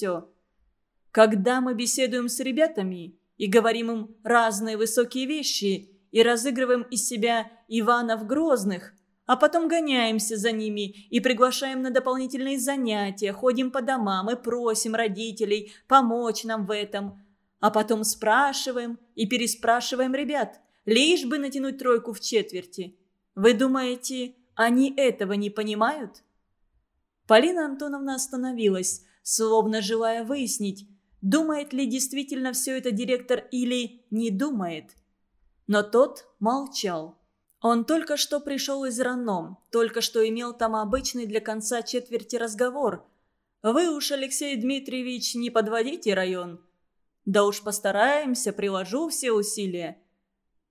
все. Когда мы беседуем с ребятами и говорим им разные высокие вещи и разыгрываем из себя Иванов Грозных, а потом гоняемся за ними и приглашаем на дополнительные занятия, ходим по домам и просим родителей помочь нам в этом. А потом спрашиваем и переспрашиваем ребят, лишь бы натянуть тройку в четверти. Вы думаете, они этого не понимают?» Полина Антоновна остановилась, словно желая выяснить, думает ли действительно все это директор или не думает. Но тот молчал. Он только что пришел из Рано, только что имел там обычный для конца четверти разговор. «Вы уж, Алексей Дмитриевич, не подводите район». «Да уж постараемся, приложу все усилия».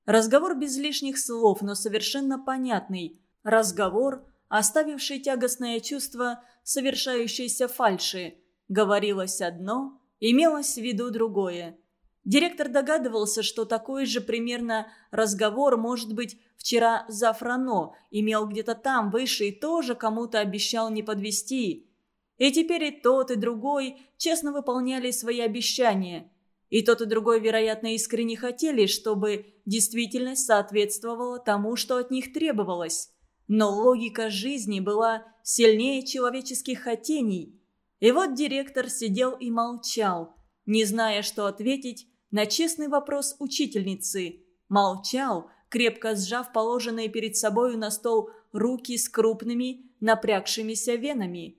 Разговор без лишних слов, но совершенно понятный. Разговор, оставивший тягостное чувство совершающейся фальши. Говорилось одно, имелось в виду другое. Директор догадывался, что такой же примерно разговор, может быть, вчера за Франо, имел где-то там выше и тоже кому-то обещал не подвести. И теперь и тот, и другой честно выполняли свои обещания. И тот, и другой, вероятно, искренне хотели, чтобы действительность соответствовала тому, что от них требовалось. Но логика жизни была сильнее человеческих хотений. И вот директор сидел и молчал, не зная, что ответить на честный вопрос учительницы. Молчал, крепко сжав положенные перед собою на стол руки с крупными, напрягшимися венами.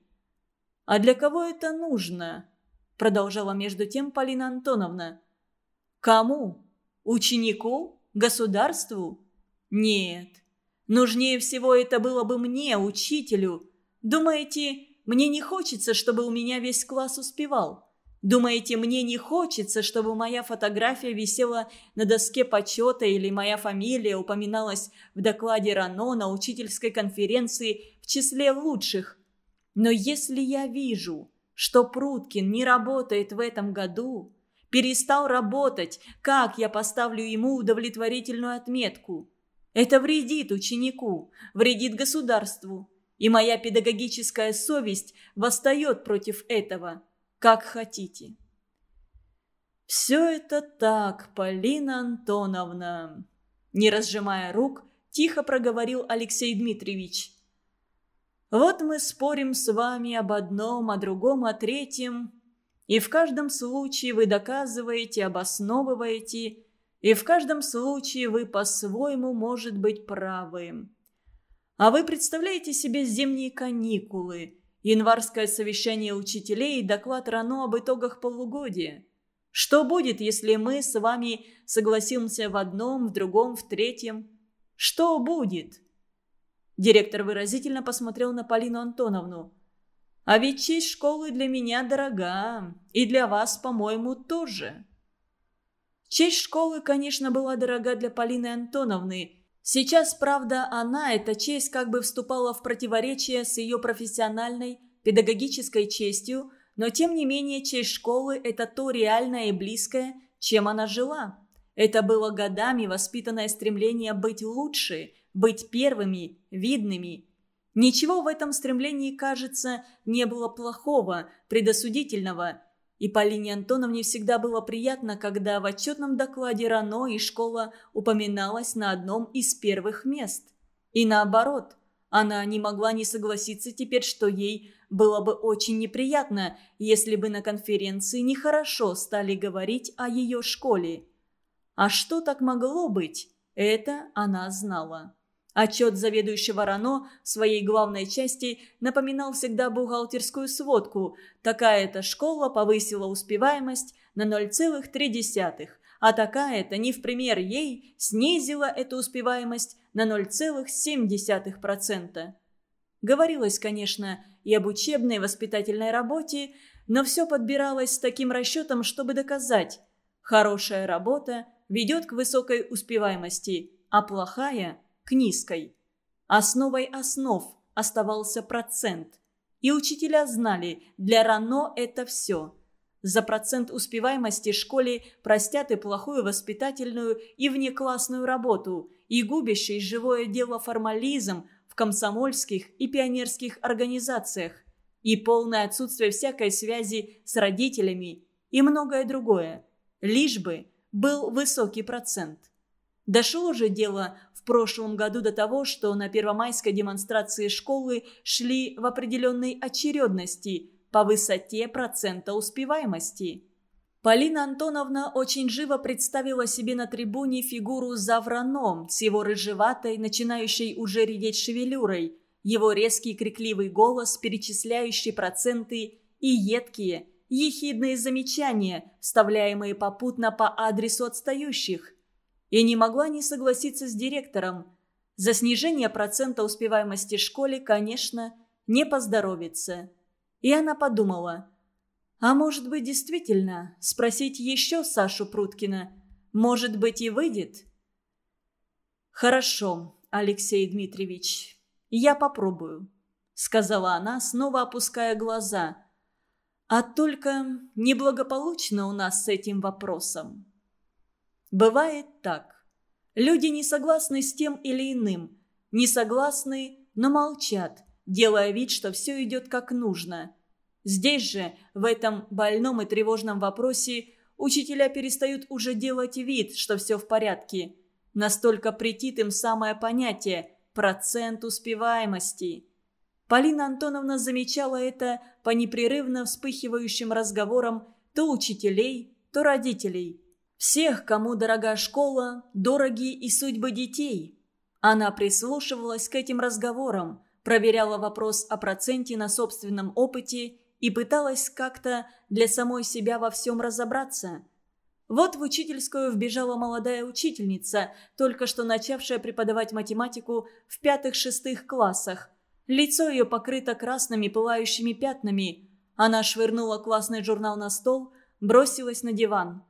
«А для кого это нужно?» Продолжала между тем Полина Антоновна. «Кому? Ученику? Государству? Нет. Нужнее всего это было бы мне, учителю. Думаете, мне не хочется, чтобы у меня весь класс успевал?» Думаете, мне не хочется, чтобы моя фотография висела на доске почета или моя фамилия упоминалась в докладе РАНО на учительской конференции в числе лучших? Но если я вижу, что Пруткин не работает в этом году, перестал работать, как я поставлю ему удовлетворительную отметку? Это вредит ученику, вредит государству, и моя педагогическая совесть восстает против этого как хотите». «Все это так, Полина Антоновна», – не разжимая рук, тихо проговорил Алексей Дмитриевич. «Вот мы спорим с вами об одном, о другом, о третьем, и в каждом случае вы доказываете, обосновываете, и в каждом случае вы по-своему, может быть, правы. А вы представляете себе зимние каникулы – январское совещание учителей и доклад РАНО об итогах полугодия. Что будет, если мы с вами согласимся в одном, в другом, в третьем? Что будет?» Директор выразительно посмотрел на Полину Антоновну. «А ведь честь школы для меня дорога, и для вас, по-моему, тоже». Честь школы, конечно, была дорога для Полины Антоновны – Сейчас, правда, она, эта честь, как бы вступала в противоречие с ее профессиональной, педагогической честью, но тем не менее честь школы – это то реальное и близкое, чем она жила. Это было годами воспитанное стремление быть лучше, быть первыми, видными. Ничего в этом стремлении, кажется, не было плохого, предосудительного – и Полине Антоновне всегда было приятно, когда в отчетном докладе РАНО и школа упоминалась на одном из первых мест. И наоборот, она не могла не согласиться теперь, что ей было бы очень неприятно, если бы на конференции нехорошо стали говорить о ее школе. А что так могло быть, это она знала. Отчет заведующего РАНО в своей главной части напоминал всегда бухгалтерскую сводку. Такая-то школа повысила успеваемость на 0,3, а такая-то, не в пример ей, снизила эту успеваемость на 0,7%. Говорилось, конечно, и об учебной воспитательной работе, но все подбиралось с таким расчетом, чтобы доказать. Хорошая работа ведет к высокой успеваемости, а плохая – к низкой. Основой основ оставался процент. И учителя знали, для РАНО это все. За процент успеваемости школе простят и плохую воспитательную и внеклассную работу, и губящий живое дело формализм в комсомольских и пионерских организациях. и полное отсутствие всякой связи с родителями и многое другое. Лишь бы был высокий процент. Дошло же дело прошлом году до того, что на первомайской демонстрации школы шли в определенной очередности по высоте процента успеваемости. Полина Антоновна очень живо представила себе на трибуне фигуру Завраном с его рыжеватой, начинающей уже редеть шевелюрой, его резкий крикливый голос, перечисляющий проценты и едкие, ехидные замечания, вставляемые попутно по адресу отстающих. И не могла не согласиться с директором. За снижение процента успеваемости в школе, конечно, не поздоровится. И она подумала – а может быть, действительно, спросить еще Сашу Пруткина? Может быть, и выйдет? «Хорошо, Алексей Дмитриевич, я попробую», — сказала она, снова опуская глаза. «А только неблагополучно у нас с этим вопросом». Бывает так. Люди не согласны с тем или иным. Не согласны, но молчат, делая вид, что все идет как нужно. Здесь же, в этом больном и тревожном вопросе, учителя перестают уже делать вид, что все в порядке. Настолько претит им самое понятие – процент успеваемости. Полина Антоновна замечала это по непрерывно вспыхивающим разговорам то учителей, то родителей. Всех, кому дорога школа, дороги и судьбы детей. Она прислушивалась к этим разговорам, проверяла вопрос о проценте на собственном опыте и пыталась как-то для самой себя во всем разобраться. Вот в учительскую вбежала молодая учительница, только что начавшая преподавать математику в пятых-шестых классах. Лицо ее покрыто красными пылающими пятнами. Она швырнула классный журнал на стол, бросилась на диван.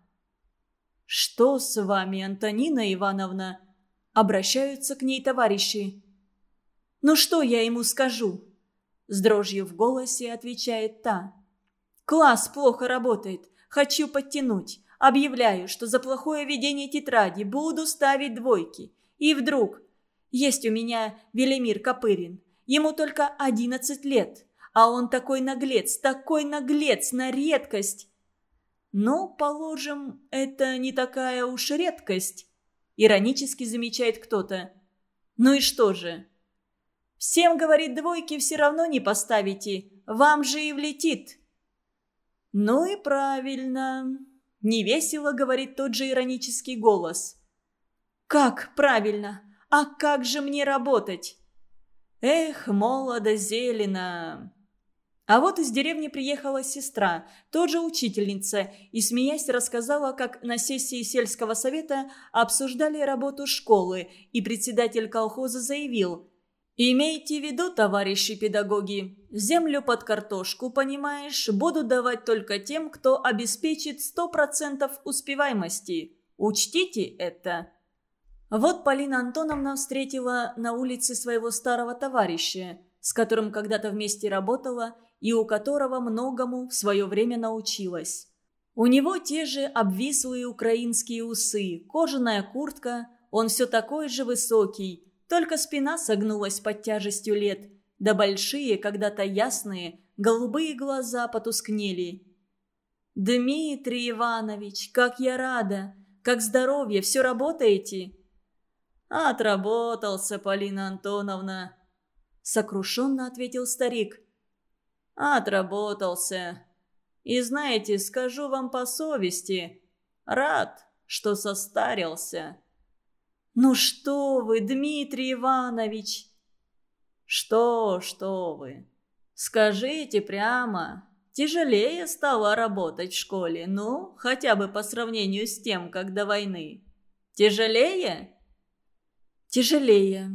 «Что с вами, Антонина Ивановна?» Обращаются к ней товарищи. «Ну что я ему скажу?» С дрожью в голосе отвечает та. «Класс плохо работает. Хочу подтянуть. Объявляю, что за плохое ведение тетради буду ставить двойки. И вдруг... Есть у меня Велимир Копырин. Ему только 11 лет. А он такой наглец, такой наглец на редкость. Ну, положим, это не такая уж редкость. Иронически замечает кто-то. Ну и что же? Всем, говорит, двойки все равно не поставите. Вам же и влетит. Ну и правильно. Невесело, говорит тот же иронический голос. Как правильно? А как же мне работать? Эх, молодо зелено. А вот из деревни приехала сестра, тоже учительница, и, смеясь, рассказала, как на сессии сельского совета обсуждали работу школы, и председатель колхоза заявил, Имейте в виду, товарищи педагоги, землю под картошку, понимаешь, буду давать только тем, кто обеспечит 100% успеваемости. Учтите это. Вот Полина Антоновна встретила на улице своего старого товарища, с которым когда-то вместе работала и у которого многому в свое время научилась. У него те же обвислые украинские усы, кожаная куртка, он все такой же высокий – только спина согнулась под тяжестью лет, да большие, когда-то ясные, голубые глаза потускнели. «Дмитрий Иванович, как я рада! Как здоровье, все работаете?» «Отработался, Полина Антоновна», — сокрушенно ответил старик. «Отработался. И знаете, скажу вам по совести, рад, что состарился». «Ну что вы, Дмитрий Иванович!» «Что, что вы? Скажите прямо, тяжелее стало работать в школе, ну, хотя бы по сравнению с тем, как до войны. Тяжелее?» «Тяжелее.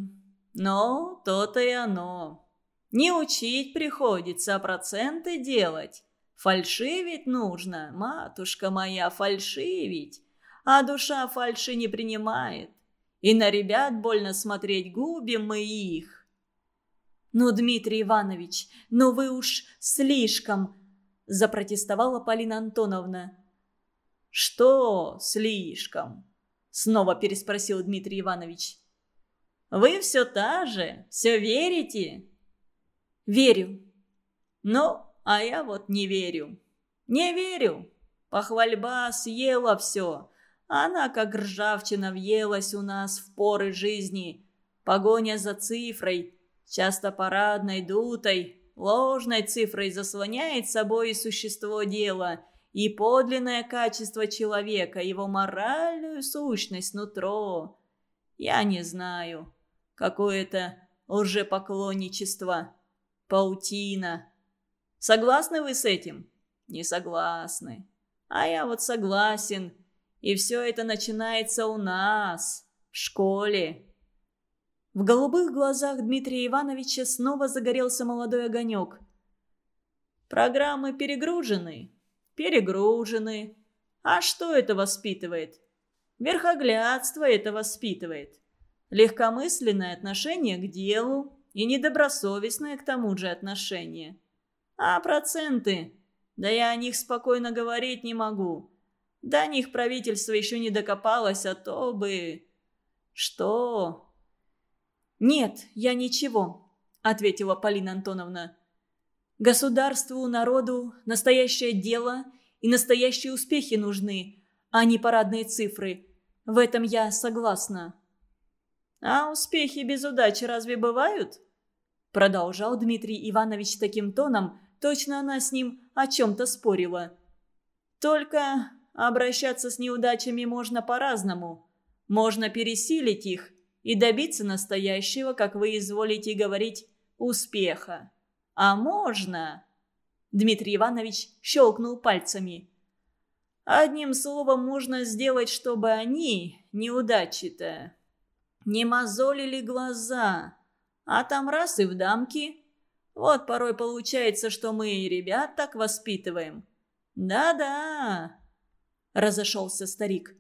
Но то-то и оно. Не учить приходится, а проценты делать. Фальшивить нужно, матушка моя, фальшивить. А душа фальши не принимает. И на ребят больно смотреть, губим мы их. «Ну, Дмитрий Иванович, ну вы уж слишком!» – запротестовала Полина Антоновна. «Что слишком?» – снова переспросил Дмитрий Иванович. «Вы все та же? Все верите?» «Верю». Ну, а я вот не верю. Не верю. Похвальба съела все. Она, как ржавчина, въелась у нас в поры жизни. Погоня за цифрой, часто парадной, дутой, ложной цифрой заслоняет собой существо дела и подлинное качество человека, его моральную сущность, нутро. Я не знаю, какое это лжепоклонничество, паутина. Согласны вы с этим? Не согласны. А я вот согласен. И все это начинается у нас, в школе. В голубых глазах Дмитрия Ивановича снова загорелся молодой огонек. «Программы перегружены?» «Перегружены. А что это воспитывает?» «Верхоглядство это воспитывает. Легкомысленное отношение к делу и недобросовестное к тому же отношение. А проценты? Да я о них спокойно говорить не могу. До них правительство еще не докопалось, а то бы... Что? «Нет, я ничего», — ответила Полина Антоновна. «Государству, народу настоящее дело и настоящие успехи нужны, а не парадные цифры. В этом я согласна». «А успехи без удачи разве бывают?» Продолжал Дмитрий Иванович таким тоном, точно она с ним о чем-то спорила. «Только обращаться с неудачами можно по-разному. Можно пересилить их, и добиться настоящего, как вы изволите говорить, успеха. А можно...» Дмитрий Иванович щелкнул пальцами. «Одним словом, можно сделать, чтобы они, неудачи-то, не мозолили глаза, а там раз и в дамки. Вот порой получается, что мы и ребят так воспитываем. Да-да!» Разошелся старик.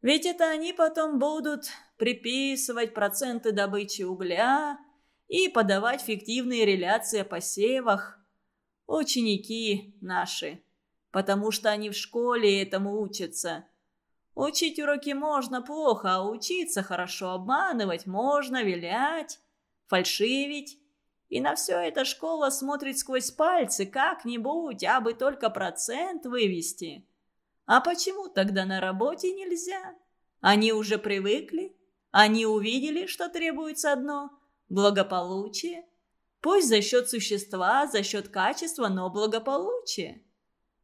«Ведь это они потом будут приписывать проценты добычи угля и подавать фиктивные реляции о посевах. Ученики наши, потому что они в школе этому учатся. Учить уроки можно плохо, а учиться хорошо обманывать можно, вилять, фальшивить. И на все это школа смотрит сквозь пальцы как-нибудь, а бы только процент вывести. А почему тогда на работе нельзя? Они уже привыкли, они увидели, что требуется одно – благополучие. Пусть за счет существа, за счет качества, но благополучие.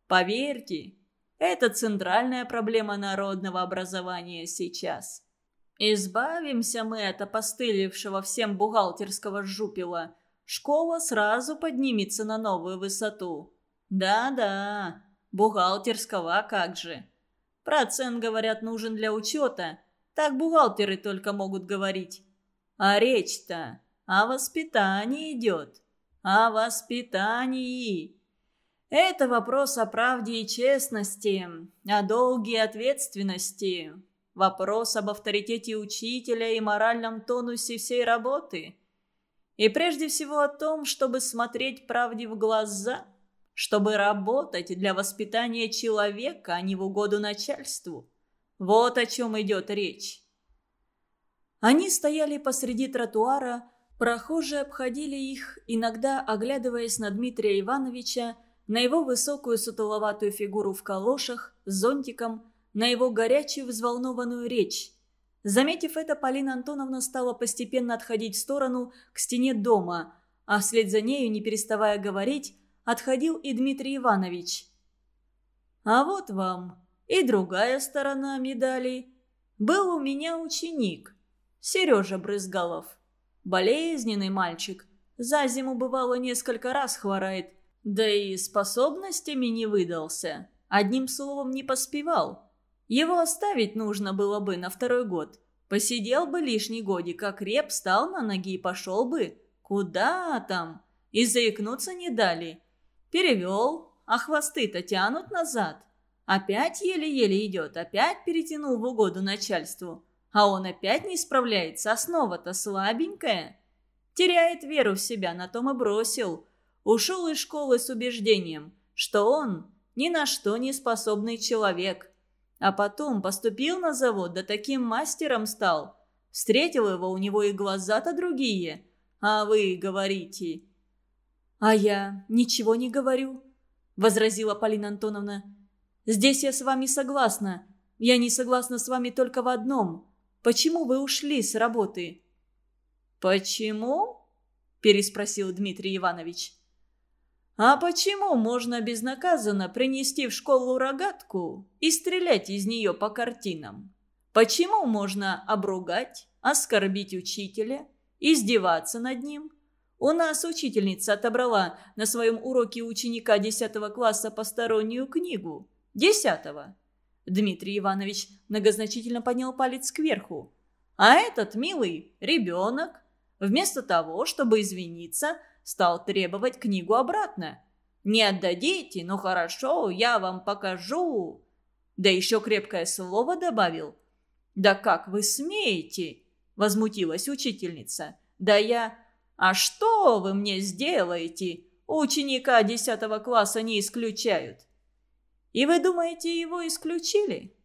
Поверьте, это центральная проблема народного образования сейчас. Избавимся мы от опостылевшего всем бухгалтерского жупила. Школа сразу поднимется на новую высоту. Да-да, бухгалтерского, а как же. Процент, говорят, нужен для учета – так бухгалтеры только могут говорить. А речь-то о воспитании идет. О воспитании. Это вопрос о правде и честности, о долге и ответственности. Вопрос об авторитете учителя и моральном тонусе всей работы. И прежде всего о том, чтобы смотреть правде в глаза, чтобы работать для воспитания человека, а не в угоду начальству. Вот о чем идет речь. Они стояли посреди тротуара, прохожие обходили их, иногда оглядываясь на Дмитрия Ивановича, на его высокую сутуловатую фигуру в калошах, с зонтиком, на его горячую взволнованную речь. Заметив это, Полина Антоновна стала постепенно отходить в сторону к стене дома, а вслед за нею, не переставая говорить, отходил и Дмитрий Иванович. «А вот вам и другая сторона медали. Был у меня ученик, Сережа Брызгалов. Болезненный мальчик. За зиму, бывало, несколько раз хворает. Да и способностями не выдался. Одним словом, не поспевал. Его оставить нужно было бы на второй год. Посидел бы лишний годик, как реп, встал на ноги и пошел бы. Куда там? И заикнуться не дали. Перевел, а хвосты-то тянут назад. Опять еле-еле идет, опять перетянул в угоду начальству. А он опять не справляется, основа-то слабенькая. Теряет веру в себя, на том и бросил. Ушел из школы с убеждением, что он ни на что не способный человек. А потом поступил на завод, да таким мастером стал. Встретил его, у него и глаза-то другие. А вы говорите... «А я ничего не говорю», – возразила Полина Антоновна. «Здесь я с вами согласна. Я не согласна с вами только в одном. Почему вы ушли с работы?» «Почему?» – переспросил Дмитрий Иванович. «А почему можно безнаказанно принести в школу рогатку и стрелять из нее по картинам? Почему можно обругать, оскорбить учителя, издеваться над ним? У нас учительница отобрала на своем уроке ученика 10 класса постороннюю книгу. Десятого. Дмитрий Иванович многозначительно поднял палец кверху. А этот милый ребенок, вместо того, чтобы извиниться, стал требовать книгу обратно. «Не отдадите? Ну хорошо, я вам покажу». Да еще крепкое слово добавил. «Да как вы смеете?» – возмутилась учительница. «Да я...» «А что вы мне сделаете? Ученика десятого класса не исключают». «И вы думаете, его исключили?»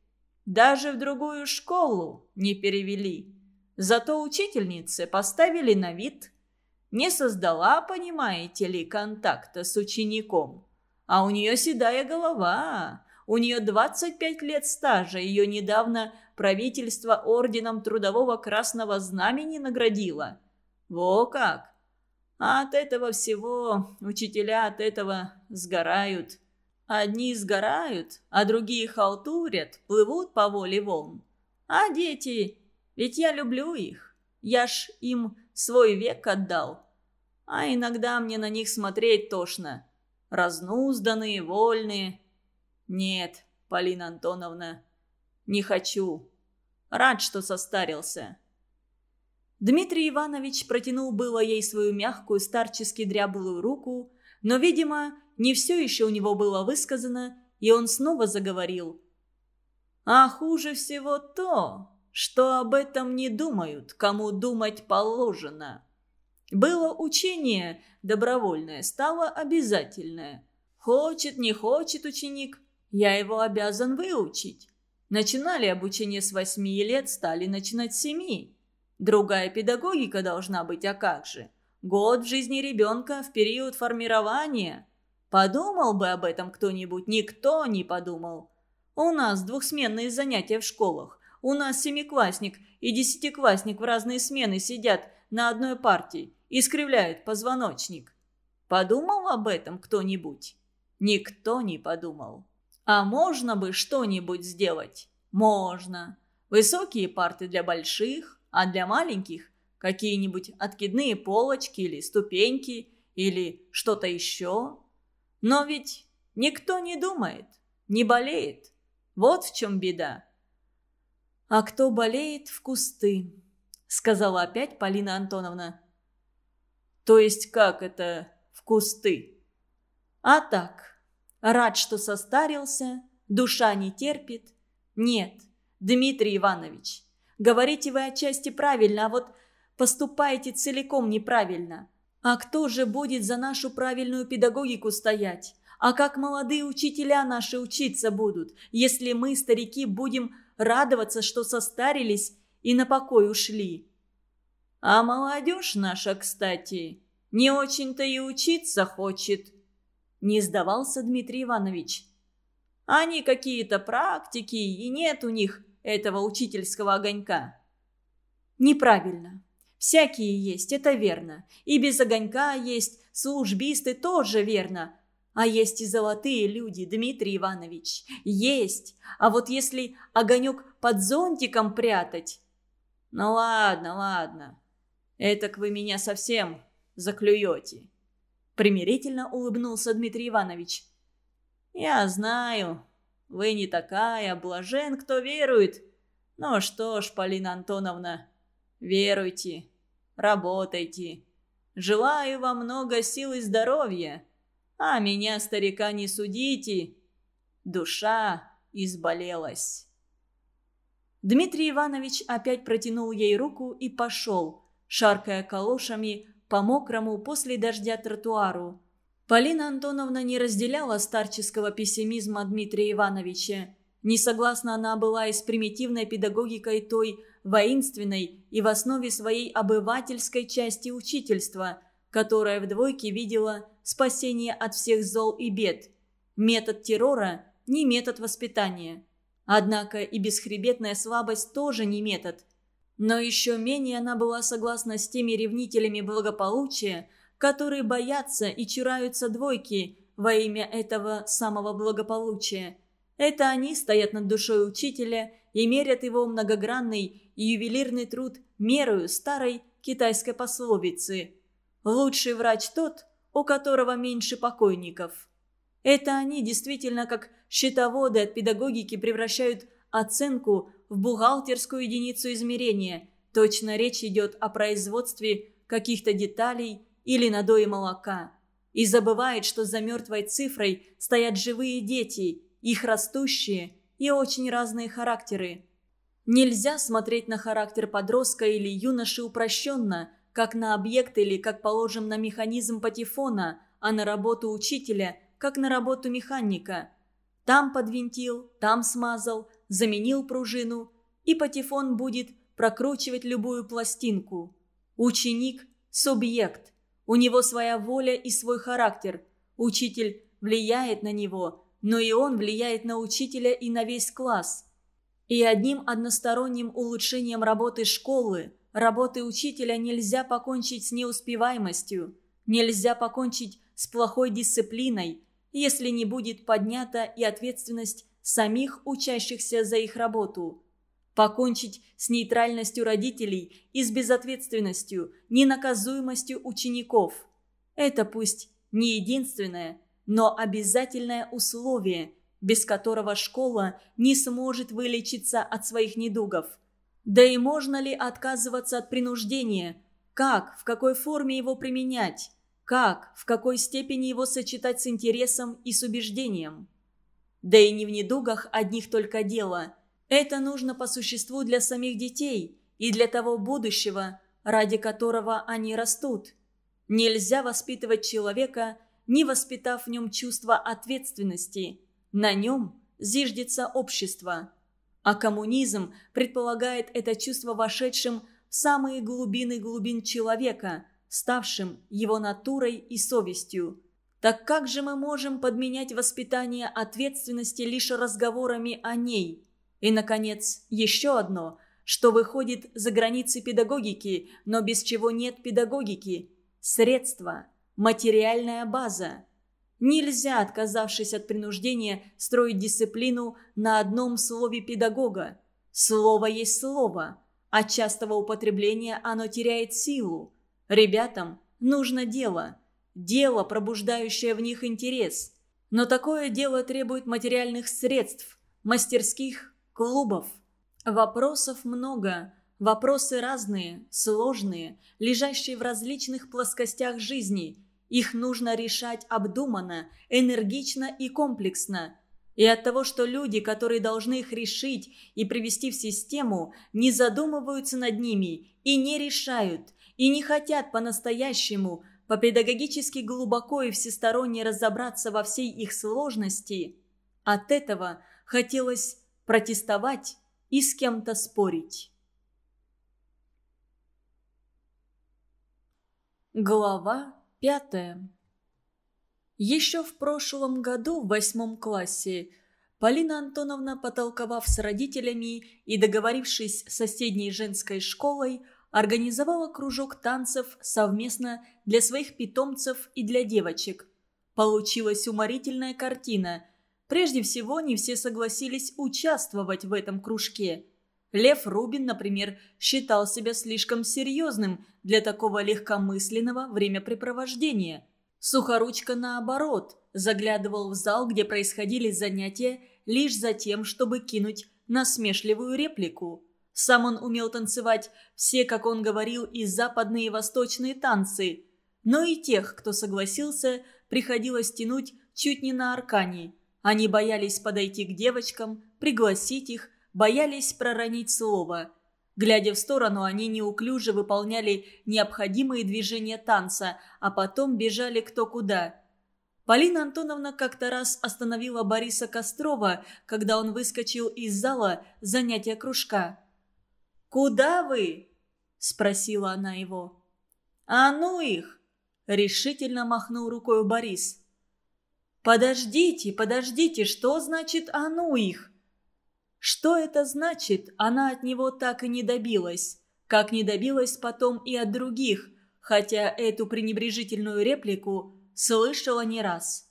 «Даже в другую школу не перевели. Зато учительнице поставили на вид. Не создала, понимаете ли, контакта с учеником. А у нее седая голова, у нее 25 лет стажа, ее недавно правительство орденом Трудового Красного Знамени наградило. Во как! А от этого всего учителя от этого сгорают. Одни сгорают, а другие халтурят, плывут по воле волн. А дети, ведь я люблю их. Я ж им свой век отдал. А иногда мне на них смотреть тошно. Разнузданные, вольные, «Нет, Полина Антоновна, не хочу. Рад, что состарился». Дмитрий Иванович протянул было ей свою мягкую старчески дряблую руку, но, видимо, не все еще у него было высказано, и он снова заговорил. «А хуже всего то, что об этом не думают, кому думать положено. Было учение добровольное, стало обязательное. Хочет, не хочет ученик, я его обязан выучить. Начинали обучение с восьми лет, стали начинать с семи. Другая педагогика должна быть, а как же? Год в жизни ребенка в период формирования. Подумал бы об этом кто-нибудь? Никто не подумал. У нас двухсменные занятия в школах. У нас семиклассник и десятиклассник в разные смены сидят на одной партии и скривляют позвоночник. Подумал об этом кто-нибудь? Никто не подумал. А можно бы что-нибудь сделать? Можно. Высокие парты для больших, а для маленьких какие-нибудь откидные полочки или ступеньки или что-то еще. Но ведь никто не думает, не болеет. Вот в чем беда. «А кто болеет в кусты?» — сказала опять Полина Антоновна. «То есть как это в кусты?» «А так, Рад, что состарился, душа не терпит. Нет, Дмитрий Иванович, говорите вы отчасти правильно, а вот поступаете целиком неправильно. А кто же будет за нашу правильную педагогику стоять? А как молодые учителя наши учиться будут, если мы, старики, будем радоваться, что состарились и на покой ушли? А молодежь наша, кстати, не очень-то и учиться хочет. Не сдавался Дмитрий Иванович. Они какие-то практики, и нет у них этого учительского огонька. Неправильно. Всякие есть, это верно. И без огонька есть, службисты тоже верно. А есть и золотые люди, Дмитрий Иванович. Есть. А вот если огонек под зонтиком прятать... Ну ладно, ладно. Этак вы меня совсем заклюете. Примирительно улыбнулся Дмитрий Иванович. «Я знаю, вы не такая, блажен, кто верует. Ну что ж, Полина Антоновна, веруйте, работайте. Желаю вам много сил и здоровья. А меня, старика, не судите. Душа изболелась». Дмитрий Иванович опять протянул ей руку и пошел, шаркая калошами по мокрому после дождя тротуару. Полина Антоновна не разделяла старческого пессимизма Дмитрия Ивановича. Не согласна она была и с примитивной педагогикой той воинственной и в основе своей обывательской части учительства, которая в двойке видела спасение от всех зол и бед. Метод террора – не метод воспитания. Однако и бесхребетная слабость тоже не метод. Но еще менее она была согласна с теми ревнителями благополучия, которые боятся и чураются двойки во имя этого самого благополучия. Это они стоят над душой учителя и мерят его многогранный и ювелирный труд мерою старой китайской пословицы «Лучший врач тот, у которого меньше покойников». Это они действительно как счетоводы от педагогики превращают оценку в бухгалтерскую единицу измерения. Точно речь идет о производстве каких-то деталей или надое молока. И забывает, что за мертвой цифрой стоят живые дети, их растущие и очень разные характеры. Нельзя смотреть на характер подростка или юноши упрощенно, как на объект или, как положим, на механизм патефона, а на работу учителя, как на работу механика. Там подвинтил, там смазал, заменил пружину, и патефон будет прокручивать любую пластинку. Ученик – субъект. У него своя воля и свой характер. Учитель влияет на него, но и он влияет на учителя и на весь класс. И одним односторонним улучшением работы школы, работы учителя нельзя покончить с неуспеваемостью, нельзя покончить с плохой дисциплиной, если не будет поднята и ответственность самих учащихся за их работу. Покончить с нейтральностью родителей и с безответственностью, ненаказуемостью учеников. Это пусть не единственное, но обязательное условие, без которого школа не сможет вылечиться от своих недугов. Да и можно ли отказываться от принуждения? Как, в какой форме его применять? Как, в какой степени его сочетать с интересом и с убеждением? Да и не в недугах одних только дело. Это нужно по существу для самих детей и для того будущего, ради которого они растут. Нельзя воспитывать человека, не воспитав в нем чувство ответственности. На нем зиждется общество. А коммунизм предполагает это чувство вошедшим в самые глубины глубин человека, ставшим его натурой и совестью – так как же мы можем подменять воспитание ответственности лишь разговорами о ней? И, наконец, еще одно, что выходит за границы педагогики, но без чего нет педагогики – средства, материальная база. Нельзя, отказавшись от принуждения, строить дисциплину на одном слове педагога. Слово есть слово. От частого употребления оно теряет силу. Ребятам нужно дело – дело, пробуждающее в них интерес. Но такое дело требует материальных средств, мастерских, клубов. Вопросов много, вопросы разные, сложные, лежащие в различных плоскостях жизни. Их нужно решать обдуманно, энергично и комплексно. И от того, что люди, которые должны их решить и привести в систему, не задумываются над ними и не решают, и не хотят по-настоящему – по-педагогически глубоко и всесторонне разобраться во всей их сложности, от этого хотелось протестовать и с кем-то спорить. Глава пятая Еще в прошлом году в восьмом классе Полина Антоновна, потолковав с родителями и договорившись с соседней женской школой, организовала кружок танцев совместно для своих питомцев и для девочек. Получилась уморительная картина. Прежде всего, не все согласились участвовать в этом кружке. Лев Рубин, например, считал себя слишком серьезным для такого легкомысленного времяпрепровождения. Сухоручка, наоборот, заглядывал в зал, где происходили занятия, лишь за тем, чтобы кинуть насмешливую реплику – сам он умел танцевать все, как он говорил, и западные и восточные танцы. Но и тех, кто согласился, приходилось тянуть чуть не на аркане. Они боялись подойти к девочкам, пригласить их, боялись проронить слово. Глядя в сторону, они неуклюже выполняли необходимые движения танца, а потом бежали кто куда. Полина Антоновна как-то раз остановила Бориса Кострова, когда он выскочил из зала занятия кружка. «Куда вы?» – спросила она его. «А ну их! – решительно махнул рукой Борис. «Подождите, подождите, что значит «а ну их»?» Что это значит, она от него так и не добилась, как не добилась потом и от других, хотя эту пренебрежительную реплику слышала не раз.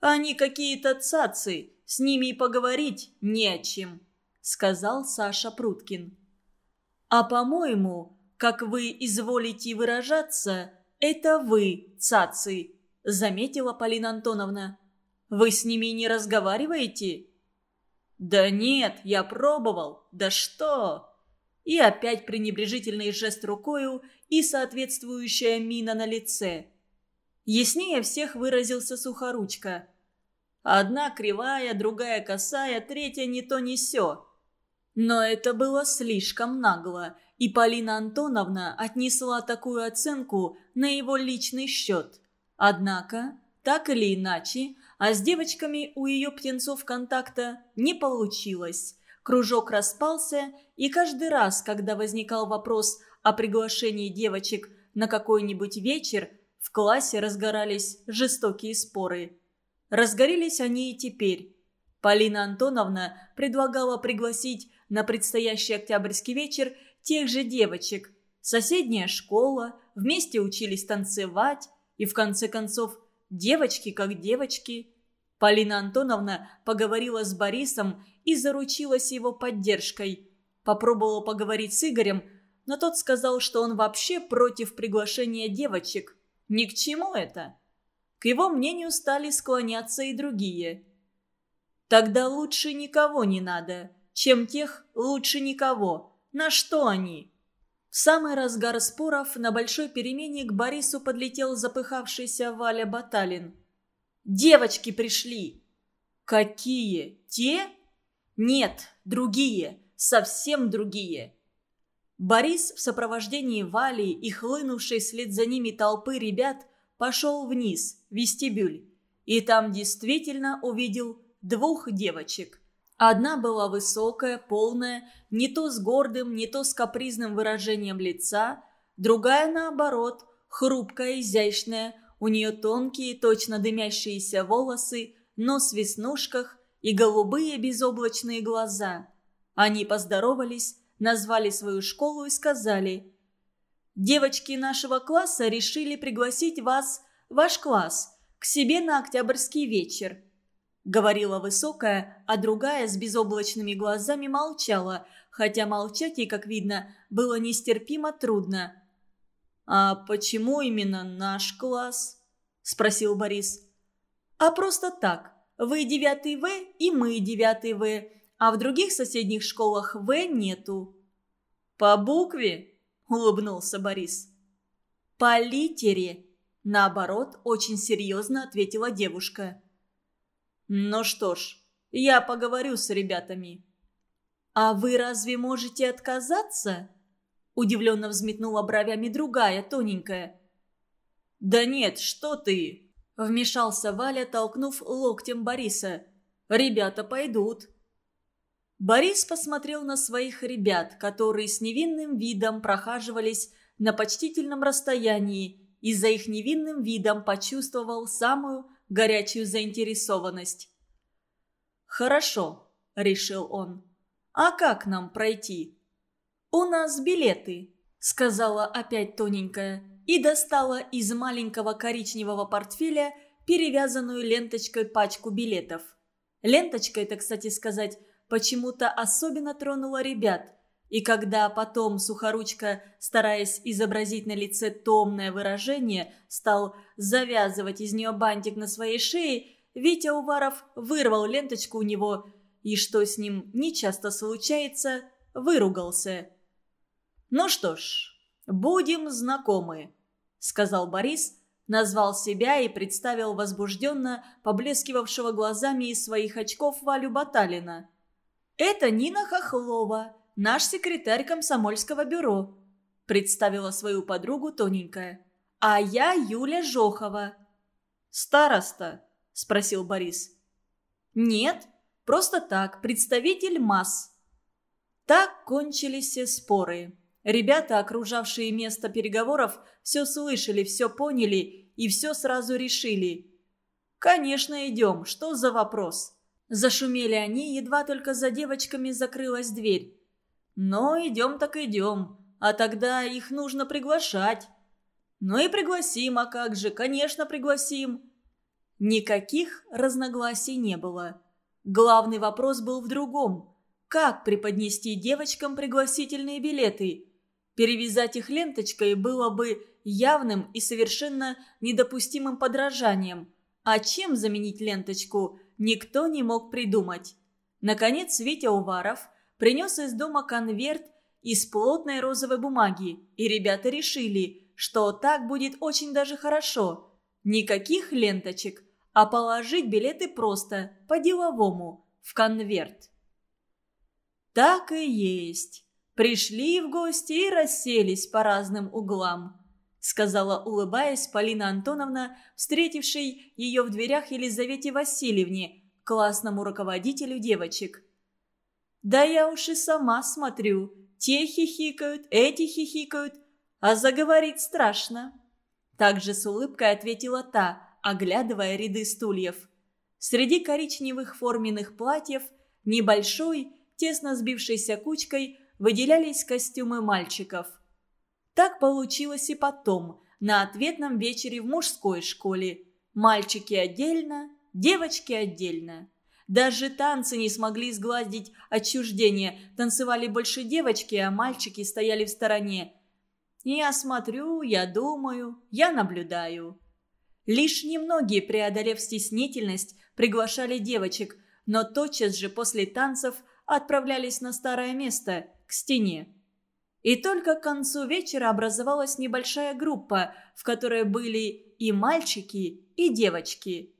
«Они какие-то цацы, с ними и поговорить не о чем», — сказал Саша Пруткин. «А по-моему, как вы изволите выражаться, это вы, цацы», — заметила Полина Антоновна. «Вы с ними не разговариваете?» «Да нет, я пробовал. Да что?» И опять пренебрежительный жест рукою и соответствующая мина на лице. Яснее всех выразился Сухоручка. Одна кривая, другая косая, третья не то не сё. Но это было слишком нагло, и Полина Антоновна отнесла такую оценку на его личный счет. Однако, так или иначе, а с девочками у ее птенцов контакта не получилось. Кружок распался, и каждый раз, когда возникал вопрос о приглашении девочек на какой-нибудь вечер, в классе разгорались жестокие споры. Разгорелись они и теперь. Полина Антоновна предлагала пригласить на предстоящий октябрьский вечер тех же девочек. Соседняя школа, вместе учились танцевать, и в конце концов Девочки как девочки. Полина Антоновна поговорила с Борисом и заручилась его поддержкой. Попробовала поговорить с Игорем, но тот сказал, что он вообще против приглашения девочек. Ни к чему это. К его мнению стали склоняться и другие. Тогда лучше никого не надо, чем тех лучше никого. На что они? В самый разгар споров на большой перемене к Борису подлетел запыхавшийся Валя Баталин. «Девочки пришли!» «Какие? Те?» «Нет, другие, совсем другие!» Борис в сопровождении Вали и хлынувшей вслед за ними толпы ребят пошел вниз, в вестибюль, и там действительно увидел двух девочек. Одна была высокая, полная, не то с гордым, не то с капризным выражением лица, другая, наоборот, хрупкая, изящная, у нее тонкие, точно дымящиеся волосы, нос в веснушках и голубые безоблачные глаза. Они поздоровались, назвали свою школу и сказали «Девочки нашего класса решили пригласить вас, ваш класс, к себе на октябрьский вечер. — говорила высокая, а другая с безоблачными глазами молчала, хотя молчать ей, как видно, было нестерпимо трудно. «А почему именно наш класс?» – спросил Борис. «А просто так. Вы девятый В и мы девятый В, а в других соседних школах В нету». «По букве?» – улыбнулся Борис. «По литере», – наоборот, очень серьезно ответила девушка. «Ну что ж, я поговорю с ребятами». «А вы разве можете отказаться?» Удивленно взметнула бровями другая, тоненькая. «Да нет, что ты!» Вмешался Валя, толкнув локтем Бориса. «Ребята пойдут». Борис посмотрел на своих ребят, которые с невинным видом прохаживались на почтительном расстоянии, и за их невинным видом почувствовал самую горячую заинтересованность. «Хорошо», — решил он. «А как нам пройти?» «У нас билеты», — сказала опять тоненькая и достала из маленького коричневого портфеля перевязанную ленточкой пачку билетов. Ленточка это, кстати сказать, почему-то особенно тронула ребят. И когда потом Сухоручка, стараясь изобразить на лице томное выражение, стал завязывать из нее бантик на своей шее, Витя Уваров вырвал ленточку у него и, что с ним нечасто случается, выругался. «Ну что ж, будем знакомы», — сказал Борис, назвал себя и представил возбужденно поблескивавшего глазами из своих очков Валю Баталина. «Это Нина Хохлова, наш секретарь комсомольского бюро», — представила свою подругу тоненькая. «А я Юля Жохова». «Староста», — спросил Борис. «Нет, просто так, представитель масс». Так кончились все споры. Ребята, окружавшие место переговоров, все слышали, все поняли и все сразу решили. «Конечно, идем. Что за вопрос?» Зашумели они, едва только за девочками закрылась дверь. «Но идем так идем. А тогда их нужно приглашать». «Ну и пригласим, а как же, конечно, пригласим». Никаких разногласий не было. Главный вопрос был в другом. Как преподнести девочкам пригласительные билеты? Перевязать их ленточкой было бы явным и совершенно недопустимым подражанием. А чем заменить ленточку, никто не мог придумать. Наконец Витя Уваров принес из дома конверт из плотной розовой бумаги, и ребята решили, что так будет очень даже хорошо. Никаких ленточек, а положить билеты просто, по-деловому, в конверт. Так и есть. Пришли в гости и расселись по разным углам, сказала, улыбаясь, Полина Антоновна, встретившей ее в дверях Елизавете Васильевне, классному руководителю девочек. «Да я уж и сама смотрю. Те хихикают, эти хихикают, а заговорить страшно». Также с улыбкой ответила та, оглядывая ряды стульев. Среди коричневых форменных платьев, небольшой, тесно сбившейся кучкой, выделялись костюмы мальчиков. Так получилось и потом, на ответном вечере в мужской школе. Мальчики отдельно, девочки отдельно. Даже танцы не смогли сгладить отчуждение. Танцевали больше девочки, а мальчики стояли в стороне. Я смотрю, я думаю, я наблюдаю. Лишь немногие, преодолев стеснительность, приглашали девочек, но тотчас же после танцев отправлялись на старое место, к стене. И только к концу вечера образовалась небольшая группа, в которой были и мальчики, и девочки.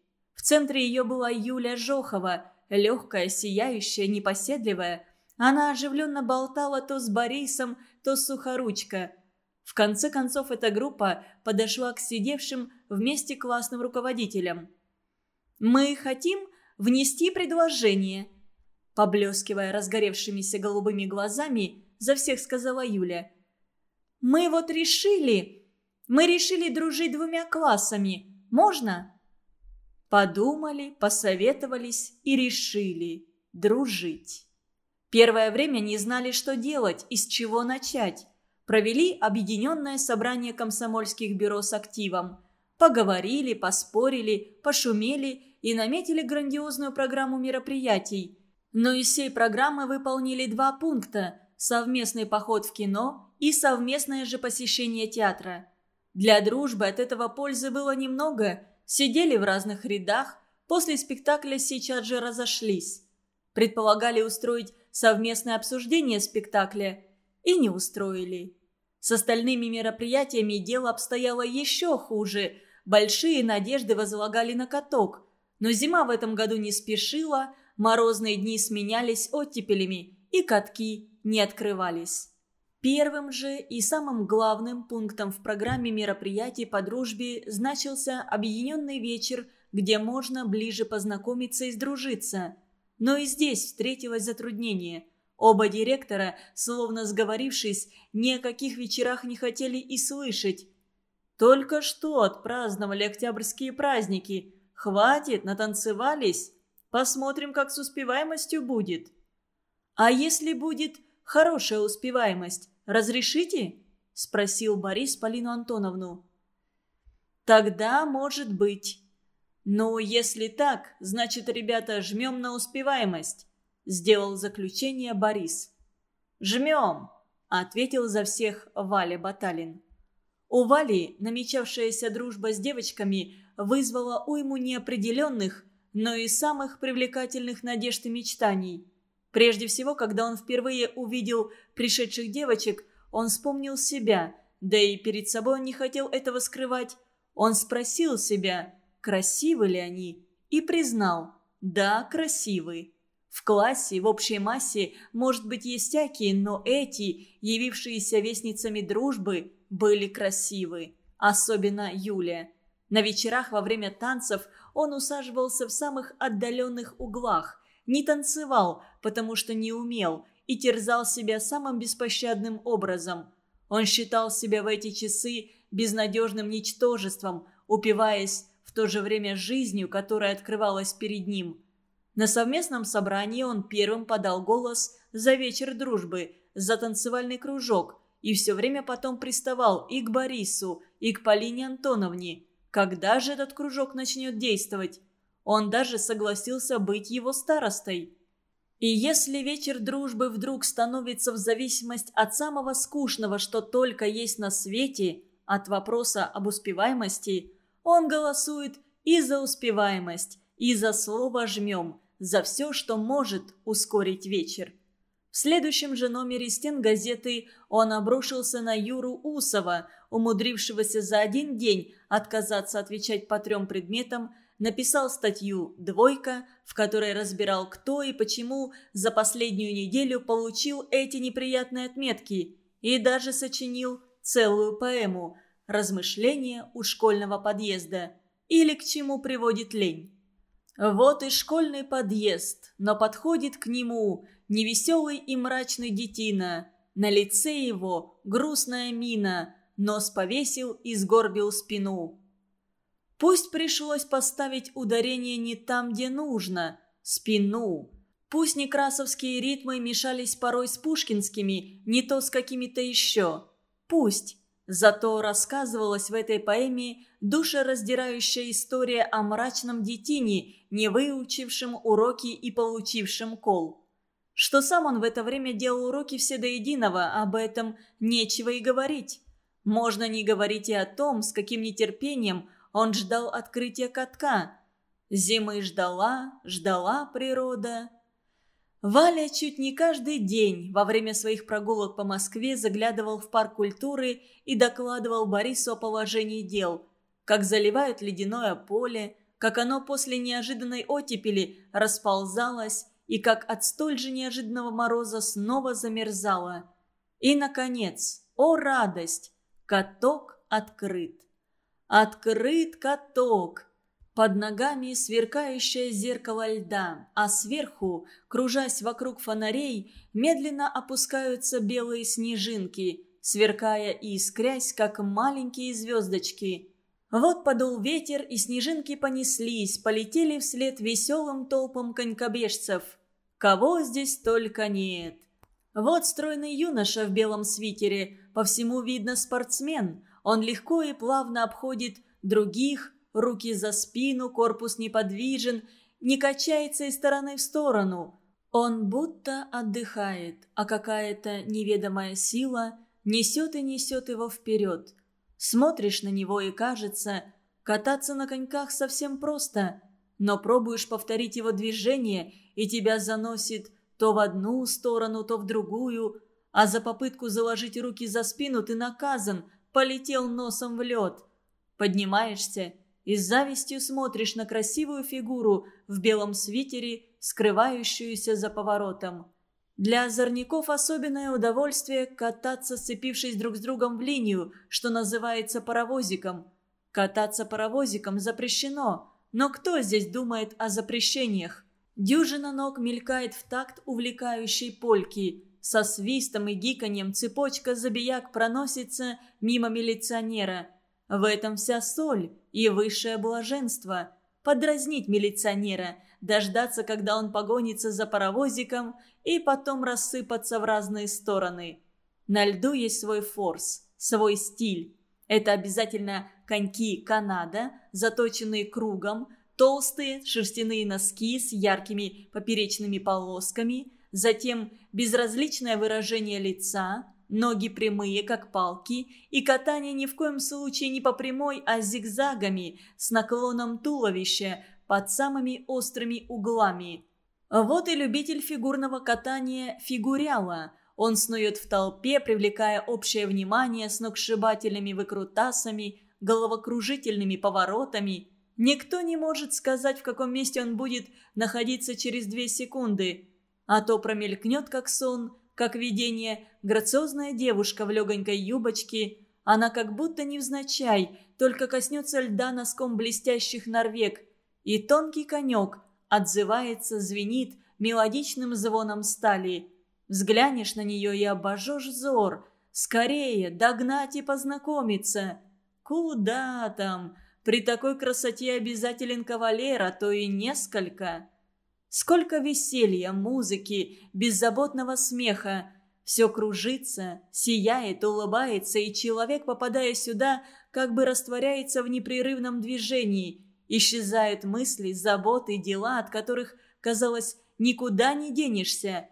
Центре ее была Юля Жохова, легкая, сияющая, непоседливая. Она оживленно болтала то с Борисом, то с Сухоручка – в конце концов, эта группа подошла к сидевшим вместе классным руководителям. «Мы хотим внести предложение», – поблескивая разгоревшимися голубыми глазами, за всех сказала Юля. «Мы вот решили, мы решили дружить двумя классами. Можно?» Подумали, посоветовались и решили дружить. Первое время не знали, что делать и с чего начать провели объединенное собрание комсомольских бюро с активом. Поговорили, поспорили, пошумели и наметили грандиозную программу мероприятий. Но из всей программы выполнили два пункта – совместный поход в кино и совместное же посещение театра. Для дружбы от этого пользы было немного, сидели в разных рядах, после спектакля сейчас же разошлись. Предполагали устроить совместное обсуждение спектакля – и не устроили. С остальными мероприятиями дело обстояло еще хуже. Большие надежды возлагали на каток. Но зима в этом году не спешила, морозные дни сменялись оттепелями, и катки не открывались. Первым же и самым главным пунктом в программе мероприятий по дружбе значился объединенный вечер, где можно ближе познакомиться и сдружиться. Но и здесь встретилось затруднение – Оба директора, словно сговорившись, ни о каких вечерах не хотели и слышать. Только что отпраздновали октябрьские праздники. Хватит, натанцевались. Посмотрим, как с успеваемостью будет. А если будет хорошая успеваемость, разрешите? Спросил Борис Полину Антоновну. Тогда может быть. Ну, если так, значит, ребята, жмем на успеваемость. – сделал заключение Борис. «Жмем!» – ответил за всех Валя Баталин. У Вали намечавшаяся дружба с девочками вызвала уйму неопределенных, но и самых привлекательных надежд и мечтаний. Прежде всего, когда он впервые увидел пришедших девочек, он вспомнил себя, да и перед собой он не хотел этого скрывать. Он спросил себя, красивы ли они, и признал – да, красивы. В классе, в общей массе, может быть, есть всякие, но эти, явившиеся вестницами дружбы, были красивы. Особенно Юля. На вечерах во время танцев он усаживался в самых отдаленных углах. Не танцевал, потому что не умел, и терзал себя самым беспощадным образом. Он считал себя в эти часы безнадежным ничтожеством, упиваясь в то же время жизнью, которая открывалась перед ним. На совместном собрании он первым подал голос за вечер дружбы, за танцевальный кружок, и все время потом приставал и к Борису, и к Полине Антоновне. Когда же этот кружок начнет действовать? Он даже согласился быть его старостой. И если вечер дружбы вдруг становится в зависимость от самого скучного, что только есть на свете, от вопроса об успеваемости, он голосует и за успеваемость, и за слово «жмем», за все, что может ускорить вечер. В следующем же номере стен газеты он обрушился на Юру Усова, умудрившегося за один день отказаться отвечать по трем предметам, написал статью «Двойка», в которой разбирал, кто и почему за последнюю неделю получил эти неприятные отметки, и даже сочинил целую поэму «Размышления у школьного подъезда» или «К чему приводит лень». Вот и школьный подъезд, но подходит к нему невеселый и мрачный детина. На лице его грустная мина, нос повесил и сгорбил спину. Пусть пришлось поставить ударение не там, где нужно, спину. Пусть некрасовские ритмы мешались порой с пушкинскими, не то с какими-то еще. Пусть. Зато рассказывалась в этой поэме душераздирающая история о мрачном детине, не выучившем уроки и получившем кол. Что сам он в это время делал уроки все до единого, об этом нечего и говорить. Можно не говорить и о том, с каким нетерпением он ждал открытия катка. Зимы ждала, ждала природа. Валя чуть не каждый день во время своих прогулок по Москве заглядывал в парк культуры и докладывал Борису о положении дел, как заливают ледяное поле, как оно после неожиданной оттепели расползалось и как от столь же неожиданного мороза снова замерзало. И, наконец, о радость, каток открыт. Открыт каток! Под ногами сверкающее зеркало льда, а сверху, кружась вокруг фонарей, медленно опускаются белые снежинки, сверкая и искрясь, как маленькие звездочки. Вот подул ветер, и снежинки понеслись, полетели вслед веселым толпам конькобежцев. Кого здесь только нет. Вот стройный юноша в белом свитере, по всему видно спортсмен. Он легко и плавно обходит других, руки за спину, корпус неподвижен, не качается из стороны в сторону. Он будто отдыхает, а какая-то неведомая сила несет и несет его вперед. Смотришь на него и кажется, кататься на коньках совсем просто, но пробуешь повторить его движение, и тебя заносит то в одну сторону, то в другую, а за попытку заложить руки за спину ты наказан, полетел носом в лед. Поднимаешься и с завистью смотришь на красивую фигуру в белом свитере, скрывающуюся за поворотом. Для озорников особенное удовольствие кататься, сцепившись друг с другом в линию, что называется паровозиком. Кататься паровозиком запрещено, но кто здесь думает о запрещениях? Дюжина ног мелькает в такт увлекающей польки. Со свистом и гиканьем цепочка забияк проносится мимо милиционера. В этом вся соль и высшее блаженство. Подразнить милиционера, дождаться, когда он погонится за паровозиком, и потом рассыпаться в разные стороны. На льду есть свой форс, свой стиль. Это обязательно коньки Канада, заточенные кругом, толстые шерстяные носки с яркими поперечными полосками, затем безразличное выражение лица, Ноги прямые, как палки, и катание ни в коем случае не по прямой, а зигзагами, с наклоном туловища, под самыми острыми углами. Вот и любитель фигурного катания фигуряла. Он снует в толпе, привлекая общее внимание сногсшибательными выкрутасами, головокружительными поворотами. Никто не может сказать, в каком месте он будет находиться через две секунды. А то промелькнет, как сон – как видение, грациозная девушка в легонькой юбочке. Она как будто невзначай, только коснется льда носком блестящих норвег. И тонкий конек отзывается, звенит мелодичным звоном стали. Взглянешь на нее и обожжешь взор. Скорее, догнать и познакомиться. Куда там? При такой красоте обязателен кавалер, а то и несколько. Сколько веселья, музыки, беззаботного смеха. Все кружится, сияет, улыбается, и человек, попадая сюда, как бы растворяется в непрерывном движении. Исчезают мысли, заботы, дела, от которых, казалось, никуда не денешься.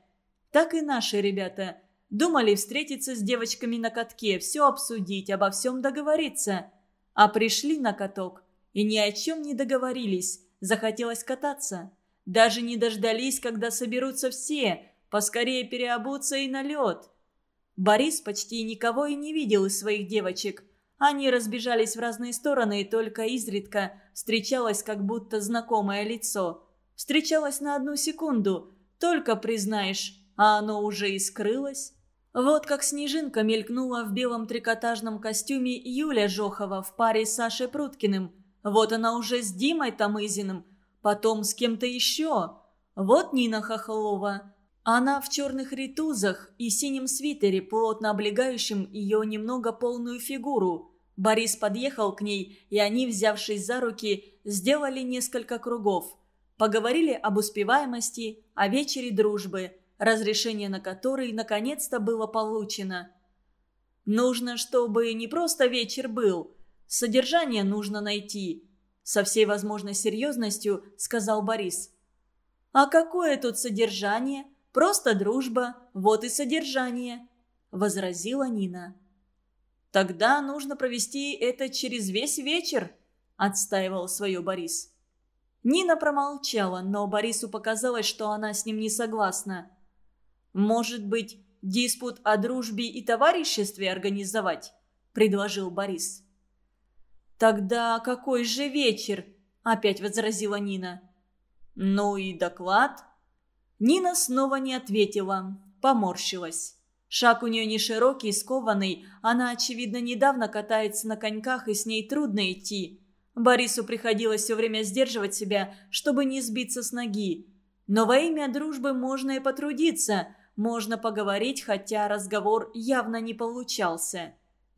Так и наши ребята. Думали встретиться с девочками на катке, все обсудить, обо всем договориться. А пришли на каток и ни о чем не договорились, захотелось кататься. Даже не дождались, когда соберутся все, поскорее переобуться и на лед. Борис почти никого и не видел из своих девочек. Они разбежались в разные стороны, и только изредка встречалось как будто знакомое лицо. Встречалось на одну секунду, только признаешь, а оно уже и скрылось. Вот как снежинка мелькнула в белом трикотажном костюме Юля Жохова в паре с Сашей Пруткиным. Вот она уже с Димой Тамызиным, потом с кем-то еще. Вот Нина Хохлова. Она в черных ритузах и синем свитере, плотно облегающем ее немного полную фигуру. Борис подъехал к ней, и они, взявшись за руки, сделали несколько кругов. Поговорили об успеваемости, о вечере дружбы – разрешение на который наконец-то было получено. «Нужно, чтобы не просто вечер был. Содержание нужно найти», – со всей возможной серьезностью сказал Борис. «А какое тут содержание? Просто дружба, вот и содержание», – возразила Нина. «Тогда нужно провести это через весь вечер», – отстаивал свое Борис. Нина промолчала, но Борису показалось, что она с ним не согласна. «Может быть, диспут о дружбе и товариществе организовать?» – предложил Борис. «Тогда какой же вечер?» – опять возразила Нина. «Ну и доклад?» Нина снова не ответила, поморщилась. Шаг у нее не широкий, скованный, она, очевидно, недавно катается на коньках, и с ней трудно идти. Борису приходилось все время сдерживать себя, чтобы не сбиться с ноги. Но во имя дружбы можно и потрудиться – можно поговорить, хотя разговор явно не получался.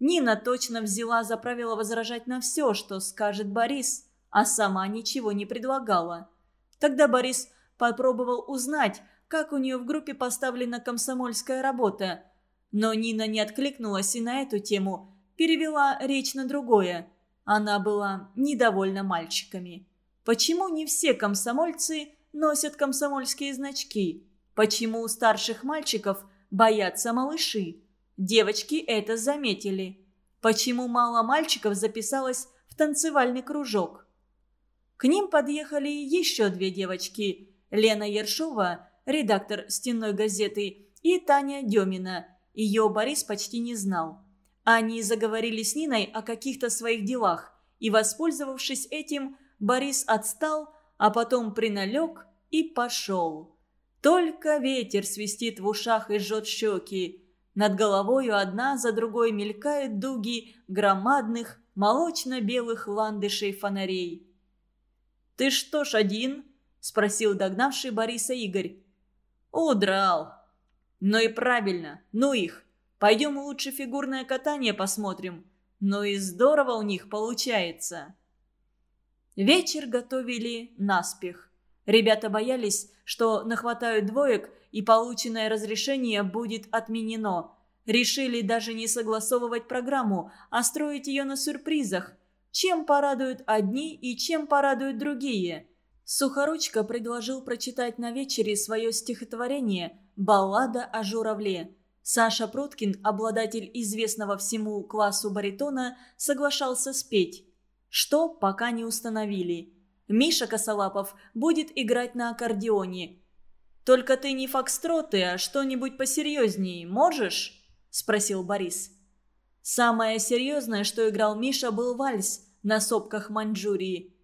Нина точно взяла за правило возражать на все, что скажет Борис, а сама ничего не предлагала. Тогда Борис попробовал узнать, как у нее в группе поставлена комсомольская работа. Но Нина не откликнулась и на эту тему перевела речь на другое. Она была недовольна мальчиками. Почему не все комсомольцы носят комсомольские значки? Почему у старших мальчиков боятся малыши? Девочки это заметили. Почему мало мальчиков записалось в танцевальный кружок? К ним подъехали еще две девочки. Лена Ершова, редактор «Стенной газеты», и Таня Демина. Ее Борис почти не знал. Они заговорили с Ниной о каких-то своих делах, и, воспользовавшись этим, Борис отстал, а потом приналег и пошел. Только ветер свистит в ушах и жжет щеки. Над головою одна за другой мелькают дуги громадных молочно-белых ландышей фонарей. «Ты что ж один?» – спросил догнавший Бориса Игорь. «Удрал». «Ну и правильно, ну их. Пойдем лучше фигурное катание посмотрим. Ну и здорово у них получается». Вечер готовили наспех. Ребята боялись, что нахватают двоек и полученное разрешение будет отменено. Решили даже не согласовывать программу, а строить ее на сюрпризах. Чем порадуют одни и чем порадуют другие. Сухоручка предложил прочитать на вечере свое стихотворение «Баллада о журавле». Саша Пруткин, обладатель известного всему классу баритона, соглашался спеть. Что пока не установили. Миша Косолапов будет играть на аккордеоне. «Только ты не фокстроты, а что-нибудь посерьезнее можешь?» – спросил Борис. Самое серьезное, что играл Миша, был вальс на сопках Маньчжурии.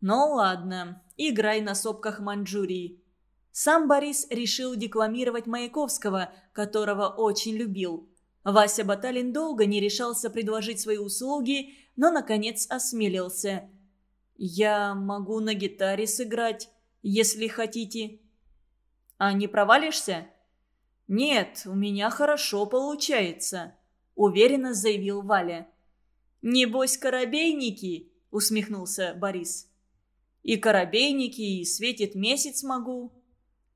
«Ну ладно, играй на сопках Маньчжурии». Сам Борис решил декламировать Маяковского, которого очень любил. Вася Баталин долго не решался предложить свои услуги, но, наконец, осмелился – «Я могу на гитаре сыграть, если хотите». «А не провалишься?» «Нет, у меня хорошо получается», – уверенно заявил Валя. «Небось, корабейники?» – усмехнулся Борис. «И корабейники, и светит месяц могу».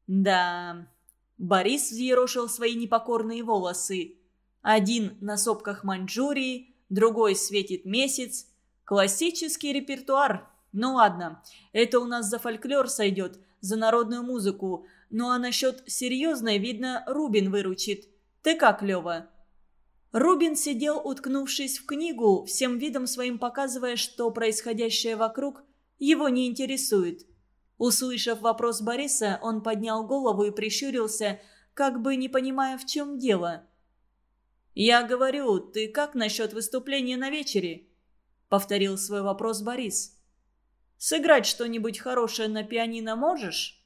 «Да...» Борис взъерошил свои непокорные волосы. Один на сопках Маньчжурии, другой светит месяц. Классический репертуар. Ну ладно, это у нас за фольклор сойдет, за народную музыку. Ну а насчет серьезной, видно, Рубин выручит. Ты как, Лева?» Рубин сидел, уткнувшись в книгу, всем видом своим показывая, что происходящее вокруг его не интересует. Услышав вопрос Бориса, он поднял голову и прищурился, как бы не понимая, в чем дело. «Я говорю, ты как насчет выступления на вечере?» — повторил свой вопрос Борис. «Сыграть что-нибудь хорошее на пианино можешь?»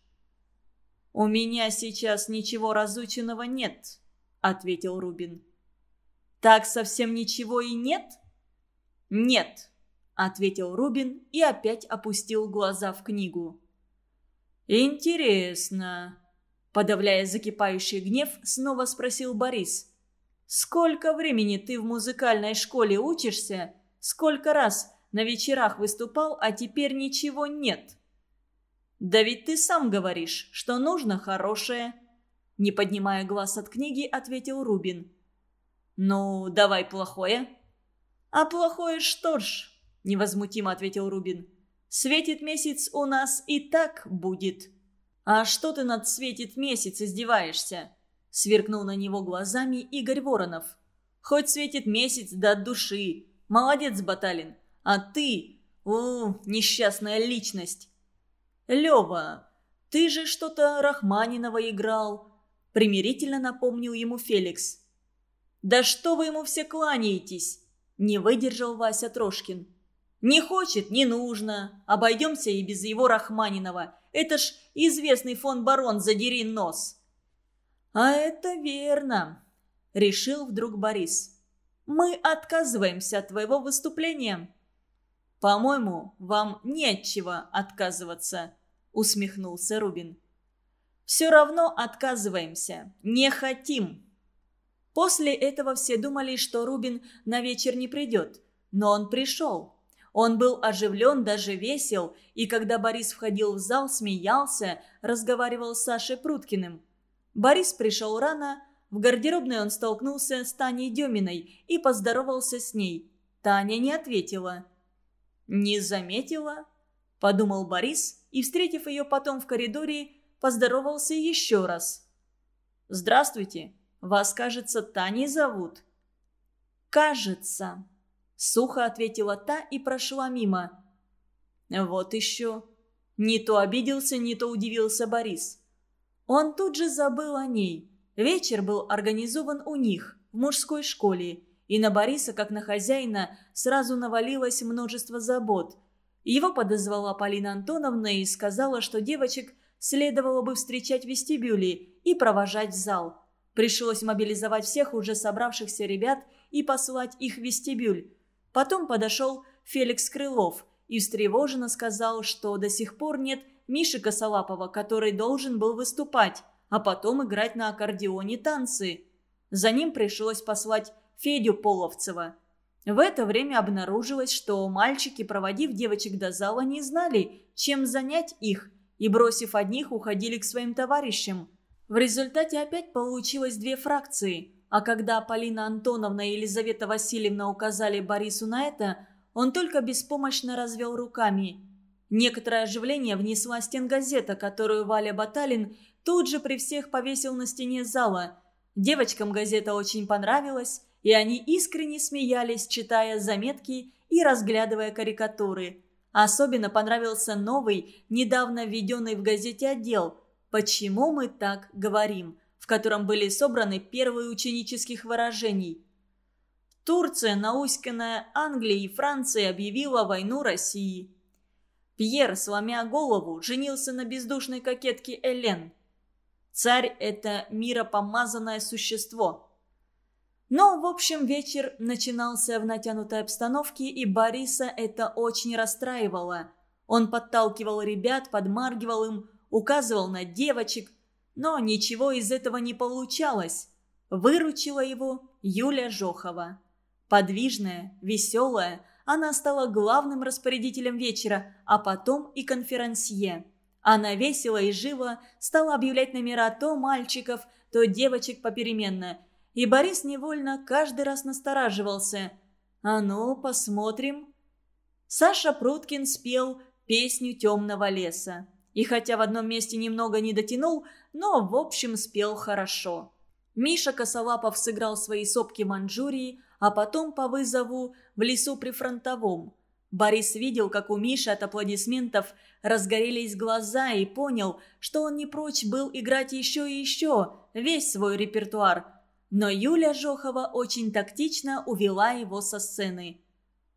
«У меня сейчас ничего разученного нет», — ответил Рубин. «Так совсем ничего и нет?» «Нет», — ответил Рубин и опять опустил глаза в книгу. «Интересно», — подавляя закипающий гнев, снова спросил Борис. «Сколько времени ты в музыкальной школе учишься? Сколько раз на вечерах выступал, а теперь ничего нет?» «Да ведь ты сам говоришь, что нужно хорошее», — не поднимая глаз от книги, ответил Рубин. «Ну, давай плохое». «А плохое что ж?» – невозмутимо ответил Рубин. «Светит месяц у нас и так будет». «А что ты над светит месяц издеваешься?» – сверкнул на него глазами Игорь Воронов. «Хоть светит месяц до да души. Молодец, Баталин. А ты... О, несчастная личность!» «Лева, ты же что-то Рахманинова играл», – примирительно напомнил ему Феликс. «Да что вы ему все кланяетесь?» – не выдержал Вася Трошкин. «Не хочет – не нужно. Обойдемся и без его Рахманинова. Это ж известный фон барон, задери нос». «А это верно», – решил вдруг Борис. «Мы отказываемся от твоего выступления». «По-моему, вам не от чего отказываться», – усмехнулся Рубин. «Все равно отказываемся. Не хотим». После этого все думали, что Рубин на вечер не придет. Но он пришел. Он был оживлен, даже весел, и когда Борис входил в зал, смеялся, разговаривал с Сашей Пруткиным. Борис пришел рано, в гардеробной он столкнулся с Таней Деминой и поздоровался с ней. Таня не ответила. «Не заметила?» – подумал Борис и, встретив ее потом в коридоре, поздоровался еще раз. «Здравствуйте!» Вас, кажется, Таней зовут?» «Кажется», — сухо ответила та и прошла мимо. «Вот еще». Не то обиделся, не то удивился Борис. Он тут же забыл о ней. Вечер был организован у них, в мужской школе, и на Бориса, как на хозяина, сразу навалилось множество забот. Его подозвала Полина Антоновна и сказала, что девочек следовало бы встречать в вестибюле и провожать в зал. Пришлось мобилизовать всех уже собравшихся ребят и послать их в вестибюль. Потом подошел Феликс Крылов и встревоженно сказал, что до сих пор нет Миши Косолапова, который должен был выступать, а потом играть на аккордеоне танцы. За ним пришлось послать Федю Половцева. В это время обнаружилось, что мальчики, проводив девочек до зала, не знали, чем занять их, и, бросив одних, уходили к своим товарищам – в результате опять получилось две фракции, а когда Полина Антоновна и Елизавета Васильевна указали Борису на это, он только беспомощно развел руками. Некоторое оживление внесла стенгазета, которую Валя Баталин тут же при всех повесил на стене зала. Девочкам газета очень понравилась, и они искренне смеялись, читая заметки и разглядывая карикатуры. Особенно понравился новый, недавно введенный в газете отдел – «Почему мы так говорим», в котором были собраны первые ученических выражений. Турция, науськанная Англией и Францией, объявила войну России. Пьер, сломя голову, женился на бездушной кокетке Элен. Царь – это миропомазанное существо. Но, в общем, вечер начинался в натянутой обстановке, и Бориса это очень расстраивало. Он подталкивал ребят, подмаргивал им, указывал на девочек. Но ничего из этого не получалось. Выручила его Юля Жохова. Подвижная, веселая, она стала главным распорядителем вечера, а потом и конферансье. Она весело и живо стала объявлять номера то мальчиков, то девочек попеременно. И Борис невольно каждый раз настораживался. «А ну, посмотрим». Саша Пруткин спел песню «Темного леса». И хотя в одном месте немного не дотянул, но в общем спел хорошо. Миша Косолапов сыграл свои сопки Манчжурии, а потом по вызову в лесу при фронтовом. Борис видел, как у Миши от аплодисментов разгорелись глаза и понял, что он не прочь был играть еще и еще, весь свой репертуар. Но Юля Жохова очень тактично увела его со сцены.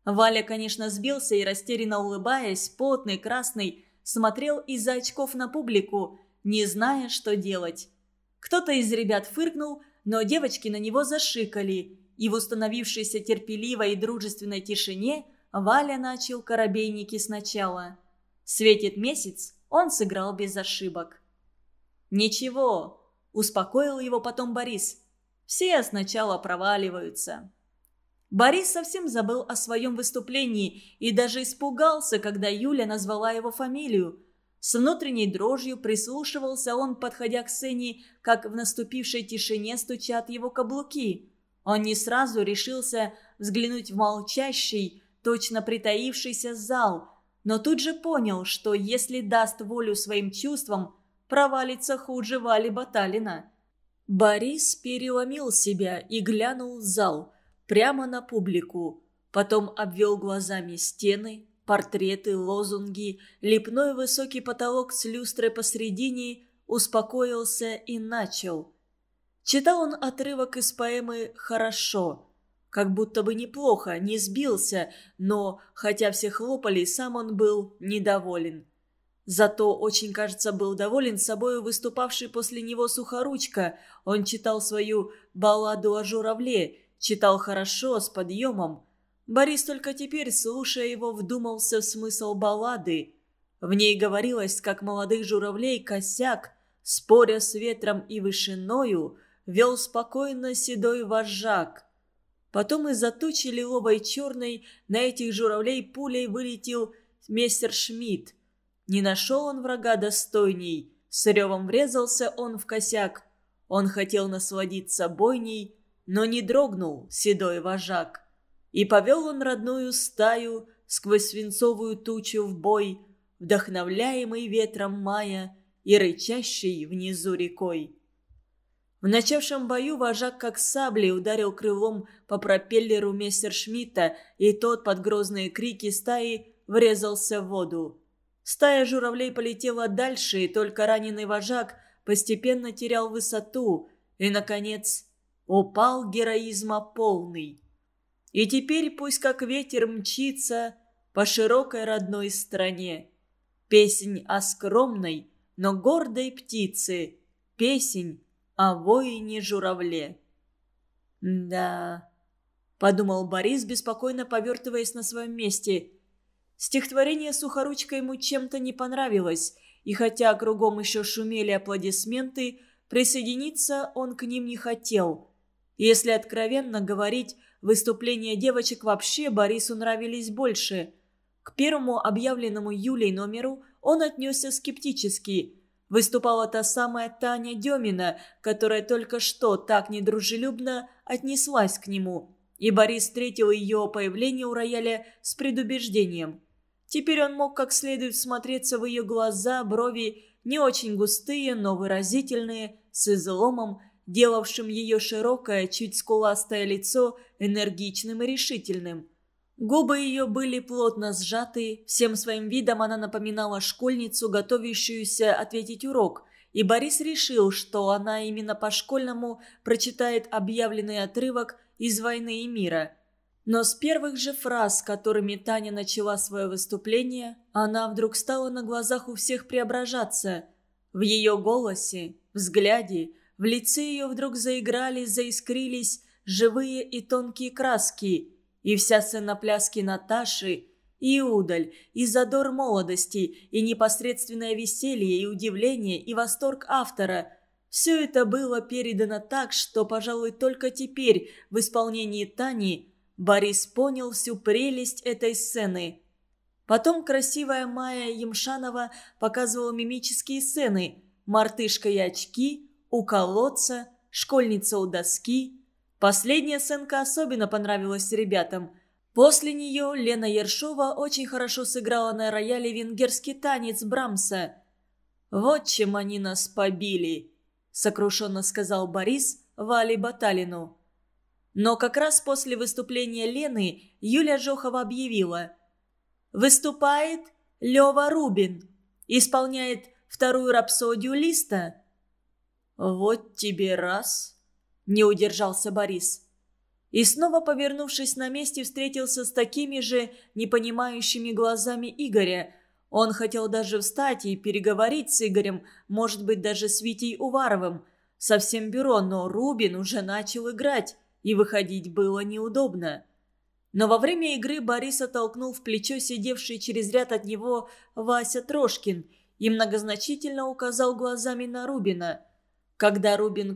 Валя, конечно, сбился и, растерянно улыбаясь, потный, красный, смотрел из-за очков на публику, не зная, что делать. Кто-то из ребят фыркнул, но девочки на него зашикали, и в установившейся терпеливой и дружественной тишине Валя начал коробейники сначала. Светит месяц, он сыграл без ошибок. «Ничего», – успокоил его потом Борис. «Все сначала проваливаются». Борис совсем забыл о своем выступлении и даже испугался, когда Юля назвала его фамилию. С внутренней дрожью прислушивался он, подходя к сцене, как в наступившей тишине стучат его каблуки. Он не сразу решился взглянуть в молчащий, точно притаившийся зал, но тут же понял, что если даст волю своим чувствам, провалится хуже Вали Баталина. Борис переломил себя и глянул в зал – прямо на публику. Потом обвел глазами стены, портреты, лозунги, лепной высокий потолок с люстрой посредине, успокоился и начал. Читал он отрывок из поэмы «Хорошо». Как будто бы неплохо, не сбился, но, хотя все хлопали, сам он был недоволен. Зато очень, кажется, был доволен собой выступавший после него Сухоручка. Он читал свою «Балладу о журавле», Читал хорошо, с подъемом. Борис только теперь, слушая его, вдумался в смысл баллады. В ней говорилось, как молодых журавлей косяк, споря с ветром и вышиною, вел спокойно седой вожак. Потом из-за тучи лиловой черной на этих журавлей пулей вылетел мистер Шмидт. Не нашел он врага достойней, с ревом врезался он в косяк. Он хотел насладиться бойней, но не дрогнул седой вожак. И повел он родную стаю сквозь свинцовую тучу в бой, вдохновляемый ветром мая и рычащий внизу рекой. В начавшем бою вожак как саблей ударил крылом по пропеллеру мессершмитта, и тот под грозные крики стаи врезался в воду. Стая журавлей полетела дальше, и только раненый вожак постепенно терял высоту, и, наконец, упал героизма полный. И теперь пусть как ветер мчится по широкой родной стране. Песнь о скромной, но гордой птице, песнь о воине-журавле. «Да...» — подумал Борис, беспокойно повертываясь на своем месте. Стихотворение Сухоручка ему чем-то не понравилось, и хотя кругом еще шумели аплодисменты, присоединиться он к ним не хотел. Если откровенно говорить, выступления девочек вообще Борису нравились больше. К первому объявленному Юлей номеру он отнесся скептически. Выступала та самая Таня Демина, которая только что так недружелюбно отнеслась к нему. И Борис встретил ее появление у рояля с предубеждением. Теперь он мог как следует смотреться в ее глаза, брови не очень густые, но выразительные, с изломом, делавшим ее широкое, чуть скуластое лицо энергичным и решительным. Губы ее были плотно сжаты, всем своим видом она напоминала школьницу, готовящуюся ответить урок, и Борис решил, что она именно по-школьному прочитает объявленный отрывок из «Войны и мира». Но с первых же фраз, которыми Таня начала свое выступление, она вдруг стала на глазах у всех преображаться. В ее голосе, взгляде, в лице ее вдруг заиграли, заискрились живые и тонкие краски, и вся сцена пляски Наташи, и удаль, и задор молодости, и непосредственное веселье, и удивление, и восторг автора – Все это было передано так, что, пожалуй, только теперь в исполнении Тани Борис понял всю прелесть этой сцены. Потом красивая Майя Емшанова показывала мимические сцены «Мартышка и очки», «У колодца», «Школьница у доски». Последняя сценка особенно понравилась ребятам. После нее Лена Ершова очень хорошо сыграла на рояле венгерский танец Брамса. «Вот чем они нас побили», – сокрушенно сказал Борис Вале Баталину. Но как раз после выступления Лены Юля Жохова объявила. «Выступает Лева Рубин. Исполняет вторую рапсодию Листа». «Вот тебе раз!» – не удержался Борис. И снова, повернувшись на месте, встретился с такими же непонимающими глазами Игоря. Он хотел даже встать и переговорить с Игорем, может быть, даже с Витей Уваровым, со всем бюро, но Рубин уже начал играть и выходить было неудобно. Но во время игры Борис оттолкнул в плечо сидевший через ряд от него Вася Трошкин и многозначительно указал глазами на Рубина. Когда Рубин